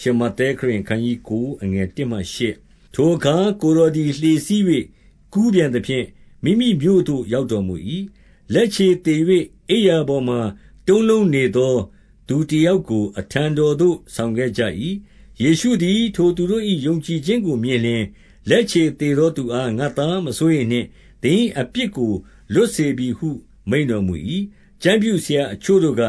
ရှမဿဲခရစ်ယာန်အခနျး9အငယ်1မှ8ထိုအခါကိုယ်တော်သည် လှေစီး၍ကူးပြန်သဖြင့် မိမိမြို့သို့ ရောက်တော်မူ၏လက်ခြေသေ၍အိယာပေါ်မှတုံးလုံးနေသော သူတယောက်ကို အထံတော်သို့ ဆောင်ခဲ့ကြ၏ယေရှုသည် ထိုသူတို့၏ယုံကြည်ခြင်းကိုမြင်လျှင် လက်ခြေသေသောသူအား ငါသားမစိုးရိမ်နှင့် သင်၏အပြစ်ကို လွတ်စေပြီဟု မိန်တော်မူ၏ကျမ်းပြုဆရာအချို့တို့က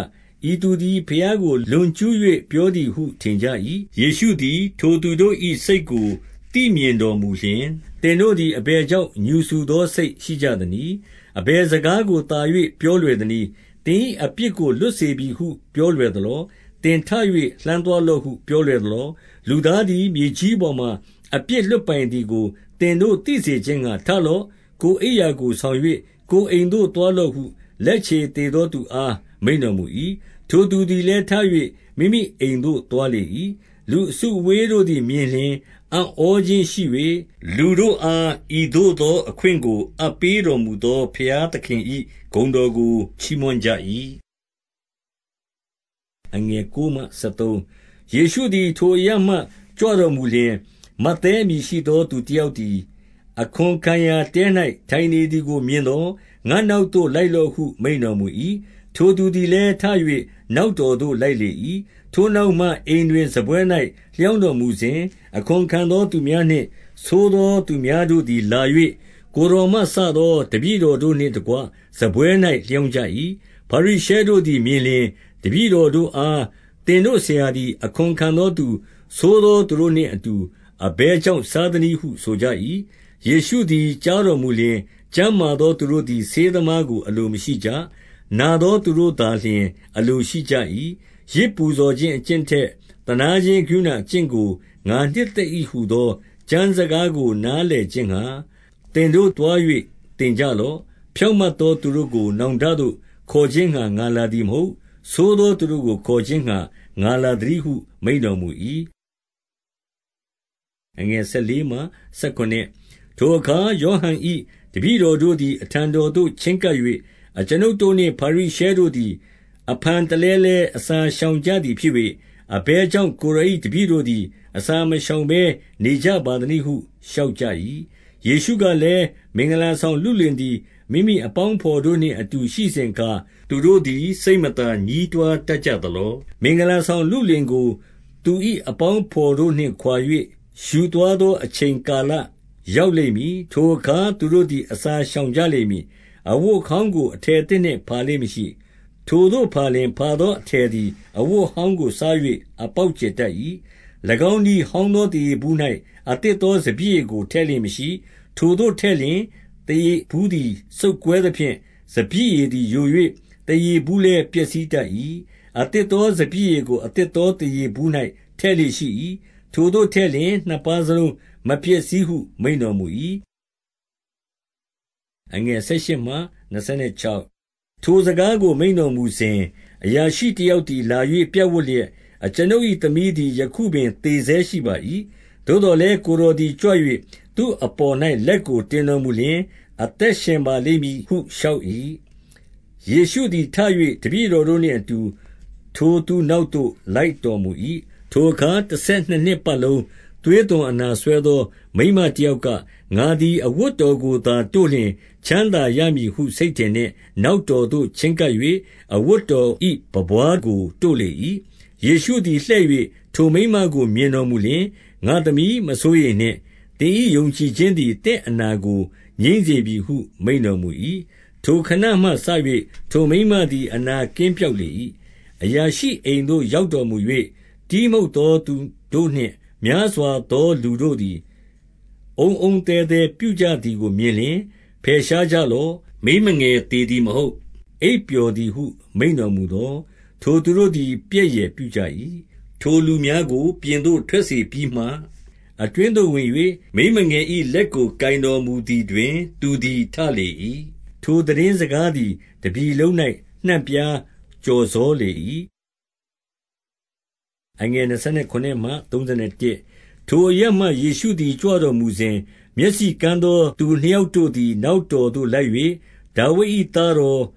ဤသူသည် ဘုရားကို လွန်ကျူး၍ပြောသည်ဟု ထင်ကြ၏။ယေရှုသည် ထိုသူတို့၏စိတ်ကို သိမြင်တော်မူလျှင်၊သင်တို့သည် အဘယ်ကြောင့် ငြူစူသောစိတ်ရှိကြသနည်း။အဘယ်စကားကိုသာ၍ပြောလွယ်သနည်း။သင်၏အပြစ်ကို လွတ်စေပြီဟု ပြောလွယ်သလော။သင်ထ၍လှမ်းသွားလော့ဟု ပြောလွယ်သလော။လူသားသည် မြေကြီးပေါ်မှာ အပြစ်လွှတ်ပိုင်သည်ကို သင်တို့သိစေခြင်းငှါ ထလော့။ကိုယ်အိပ်ရာကို ဆောင်၍ကိုယ်အိမ်သို့သွားလော့ဟု လက်ခြေသေသောသူအား မိန့်တော်မူ၏။ ထိုသူသည်လည်းထ၍မိမိအိမ်သို့သွားလေ၏။လူအစုအဝေးတို့သည်မြင်လျှင် အံ့ဩခြင်းရှိ၍၊လူတို့အား ဤသို့သောအခွင့်ကို အပ်ပေးတော်မူသော ဘုရားသခင်၏ဂုဏ်တော်ကို ချီးမွမ်းကြ၏။ယေရှုသည် ထိုအရပ်မှ ကြွတော်မူလျှင်၊မဿဲအမည်ရှိသော သူတယောက်သည် အခွန်ခံရာတဲ၌ထိုင်နေသည်ကိုမြင်သော်၊ငါ့နောက်သို့ လိုက်လော့ဟု မိန့်တော်မူ၏။ထိုသူသည်လည်းထ၍ နောက်တော်သို့ လိုက်လေ၏။ထိုနောက်မှ အိမ်တွင်စားပွဲ၌လျောင်းတော်မူစဉ်၊အခွန်ခံသောသူများနှင့် ဆိုးသောသူများတို့သည်လာ၍၊ကိုယ်တော်မှစသော တပည့်တော်တို့နှင့်တကွ စားပွဲ၌လျောင်းကြ၏။ဖာရိရှဲတို့သည်မြင်လျှင်၊တပည့်တော်တို့အား၊သင်တို့ဆရာသည် အခွန်ခံသောသူ၊ဆိုးသောသူတို့နှင့်အတူ အဘယ်ကြောင့် စားသနည်းဟု ဆိုကြ၏။ယေရှုသည် ကြားတော်မူလျှင်၊ကျန်းမာသောသူတို့သည် ဆေးသမားကို အလိုမရှိကြ။ နာသောသူတို့သာလျှင် အလိုရှိကြ၏။ယဇ်ပူဇော်ခြင်းအကျင့်ထက် သနားခြင်းကရုဏာအကျင့်ကို ငါနှစ်သက်၏ဟူသော ကျမ်းစကားကို နားလည်ခြင်းငှါ သင်တို့သွား၍သင်ကြလော့။ဖြောင့်မတ်သောသူတို့ကို နောင်တသို့ ခေါ်ခြင်းငှါ ငါလာသည်မဟုတ်။ဆိုးသောသူတို့ကို ခေါ်ခြင်းငှါ ငါလာသတည်းဟု မိန့်တော်မူ၏။ထိုအခါ ယောဟန်၏တပည့်တော်တို့သည် အထံတော်သို့ ချဉ်းကပ်၍၊ အကျွန်ုပ်တို့နှင့် ဖာရိရှဲတို့သည် အဖန်တလဲလဲအစာရှောင်ကြသည်ဖြစ်၍၊အဘယ်ကြောင့် ကိုယ်တော်၏တပည့်တို့သည် အစာမရှောင်ဘဲ နေကြပါသနည်းဟု လျှောက်ကြ၏။ယေရှုကလည်း၊မင်္ဂလာဆောင်လုလင်သည် မိမိအပေါင်းအဘော်တို့နှင့် အတူရှိစဉ်အခါ သူတို့သည် စိတ်မသာညည်းတွားတတ်ကြသလော။မင်္ဂလာဆောင်လုလင်ကို သူ၏အပေါင်းအဘော်တို့နှင့်ခွါ၍ယူသွားသော အချိန်ကာလရောက်လိမ့်မည်။ထိုအခါ သူတို့သည် အစာရှောင်ကြလိမ့်မည်။ အဝတ်ဟောင်းကို အထည်သစ်နှင့်ဖါလေ့မရှိ။ထိုသို့ဖါလျှင်ဖါသောအထည်သည် အဝတ်ဟောင်းကို စား၍အပေါက်ကျယ်တတ်၏။၎င်းနည်း ဟောင်းသောသားရေဘူး၌အသစ်သောစပျစ်ရည်ကို ထည့်လေ့မရှိ။ထိုသို့ထည့်လျှင် သားရေဘူးသည် စုတ်ကွဲသဖြင့် စပျစ်ရည်သည်ယို၍သားရေဘူးလည်း ပျက်စီးတတ်၏။အသစ်သောစပျစ်ရည်ကို အသစ်သောသားရေဘူး၌ထည့်လေ့ရှိ၏။ထိုသို့ထည့်လျှင် နှစ်ပါးစလုံးမပျက်စီးဟု မိန့်တော်မူ၏။ ထိုစကားကို မိန့်တော်မူစဉ်၊အရာရှိတယောက်သည် လာ၍ပြပ်ဝပ်လျက်၊အကျွန်ုပ်၏သမီးသည် ယခုပင် သေဆဲရှိပါ၏။သို့သော်လည်း ကိုယ်တော်သည် ကြွ၍သူ့အပေါ်၌လက်ကို တင်တော်မူလျှင် အသက်ရှင်ပါလိမ့်မည်ဟု လျှောက်၏။ယေရှုသည် ထ၍တပည့်တော်တို့နှင့်အတူ ထိုသူနောက်သို့ လိုက်တော်မူ၏။ထိုအခါ တဆယ်နှစ်နှစ်ပတ်လုံး သွေးသွန်အနာစွဲသော မိန်းမတယောက်က၊ငါသည် အဝတ်တော်ကိုသာတို့လျှင် ချမ်းသာရမည်ဟု စိတ်ထင်နှင့် နောက်တော်သို့ ချဉ်းကပ်၍အဝတ်တော်၏ပန်းပွါးကို တို့လေ၏။ယေရှုသည်လှည့်၍ထိုမိန်းမကို မြင်တော်မူလျှင်၊ငါ့သမီး မစိုးရိမ်နှင့်။သင်၏ယုံကြည်ခြင်းသည် သင့်အနာကို ငြိမ်းစေပြီဟု မိန့်တော်မူ၏။ထိုခဏမှစ၍ထိုမိန်းမသည် အနာကင်းပျောက်လေ၏။အရာရှိအိမ်သို့ ရောက်တော်မူ၍၊တီးမှုတ်သောသူတို့နှင့် များစွာသောလူတို့သည် အုန်းအုန်းသဲသဲပြုကြသည်ကို မြင်လျှင်၊ဖယ်ရှားကြလော့။မိန်းမငယ်သေသည်မဟုတ်၊အိပ်ပျော်သည်ဟု မိန့်တော်မူသော်၊ထိုသူတို့သည် ပြက်ယယ်ပြုကြ၏။ထိုလူများကို ပြင်သို့ထွက်စေပြီးမှ၊အတွင်းသို့ဝင်၍မိန်းမငယ်၏လက်ကို ကိုင်တော်မူသည်တွင် သူသည် ထလေ၏။ထိုသိတင်းစကားသည် တပြည်လုံး၌နှံ့ပြားကျော်စောလေ၏။ ထိုအရပ်မှ ယေရှုသည် ကြွတော်မူစဉ်၊မျက်စိကန်းသော သူနှစ်ယောက်တို့သည် နောက်တော်သို့လိုက်၍၊ဒါဝိဒ်၏သားတော်၊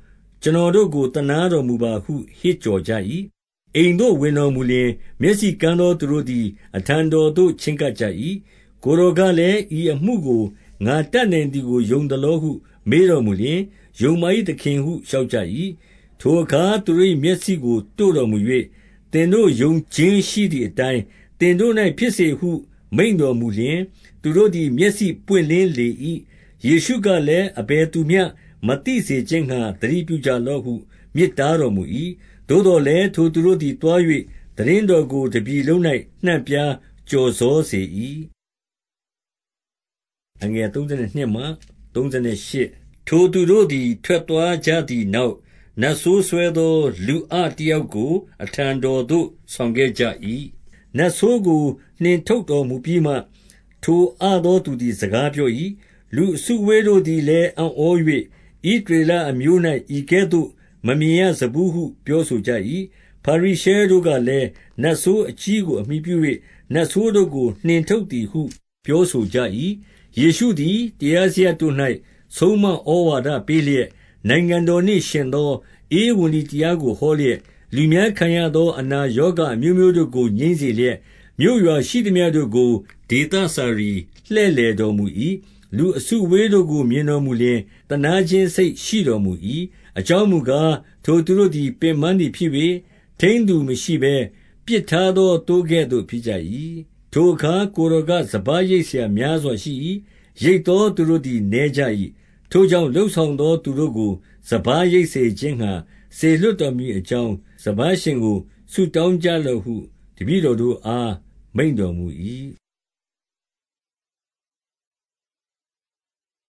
ကျွန်တော်တို့ကို သနားတော်မူပါဟု ဟစ်ကြော်ကြ၏။အိမ်သို့ဝင်တော်မူလျှင်၊မျက်စိကန်းသော သူတို့သည် အထံတော်သို့ ချဉ်းကပ်ကြ၏။ကိုယ်တော်ကလည်း၊ဤအမှုကို ငါတတ်နိုင်သည်ကို ယုံသလောဟု မေးတော်မူလျှင်၊ယုံပါ၏သခင်ဟု လျှောက်ကြ၏။ထိုအခါ သူတို့၏မျက်စိကို တို့တော်မူ၍၊ သင်တို့ယုံခြင်းရှိသည်အတိုင်း သင်တို့၌ဖြစ်စေဟု မိန့်တော်မူလျှင်၊သူတို့သည် မျက်စိပွင့်လင်းလေ၏။ယေရှုကလည်း၊အဘယ်သူမျှ မသိစေခြင်းငှါ သတိပြုကြလော့ဟု မြစ်တားတော်မူ၏။သို့သော်လည်း ထိုသူတို့သည် သွား၍သိတင်းတော်ကို တပြည်လုံး၌နှံ့ပြားကျော်စောစေ၏။ထိုသူတို့သည် ထွက်သွားကြသည်နောက်၊ နတ်ဆိုးစွဲသော လူအတယောက်ကို အထံတော်သို့ ဆောင်ခဲ့ကြ၏။နတ်ဆိုးကို နှင်ထုတ်တော်မူပြီးမှ ထိုအသောသူသည် စကားပြော၏။လူအစုအဝေးတို့သည်လည်း အံ့ဩ၍၊ဣသရေလအမျိုး၌ဤကဲ့သို့ မမြင်ရစဖူးဟု ပြောဆိုကြ၏။ဖာရိရှဲတို့ကလည်း၊နတ်ဆိုးအကြီးကို အမှီပြု၍နတ်ဆိုးတို့ကို နှင်ထုတ်သည်ဟု ပြောဆိုကြ၏။ယေရှုသည် တရားစရပ်တို့၌ဆုံးမဩဝါဒပေးလျက်၊ နိုင်ငံတော်နှင့်ယှဉ်သော ဧဝံဂေလိတရားကို ဟောလျက်၊လူများခံရသော အနာရောဂါအမျိုးမျိုးတို့ကို ငြိမ်းစေလျက်၊မြို့ရွာရှိသမျှတို့ကို ဒေသစာရီလှည့်လည်တော်မူ၏။လူအစုအဝေးတို့ကို မြင်တော်မူလျှင် သနားခြင်းစိတ်ရှိတော်မူ၏။အကြောင်းမူကား၊ထိုသူတို့သည် ပင်ပန်းသည်ဖြစ်၍၊ထိန်းသူမရှိဘဲ ပစ်ထားသော သိုးကဲ့သို့ ဖြစ်ကြ၏။ထိုအခါ ကိုယ်တော်က၊စပါးရိတ်စရာများစွာရှိ၏။ရိတ်သောသူတို့သည် နည်းကြ၏။ ထိုကြောင့်လုပ်ဆောင်သော သူတို့ကို စပါးရိတ်စေခြင်းငှါ စေလွှတ်တော်မူမည်အကြောင်း၊စပါးရှင်ကို ဆုတောင်းကြလော့ဟု တပည့်တော်တို့အား မိန့်တော်မူ၏။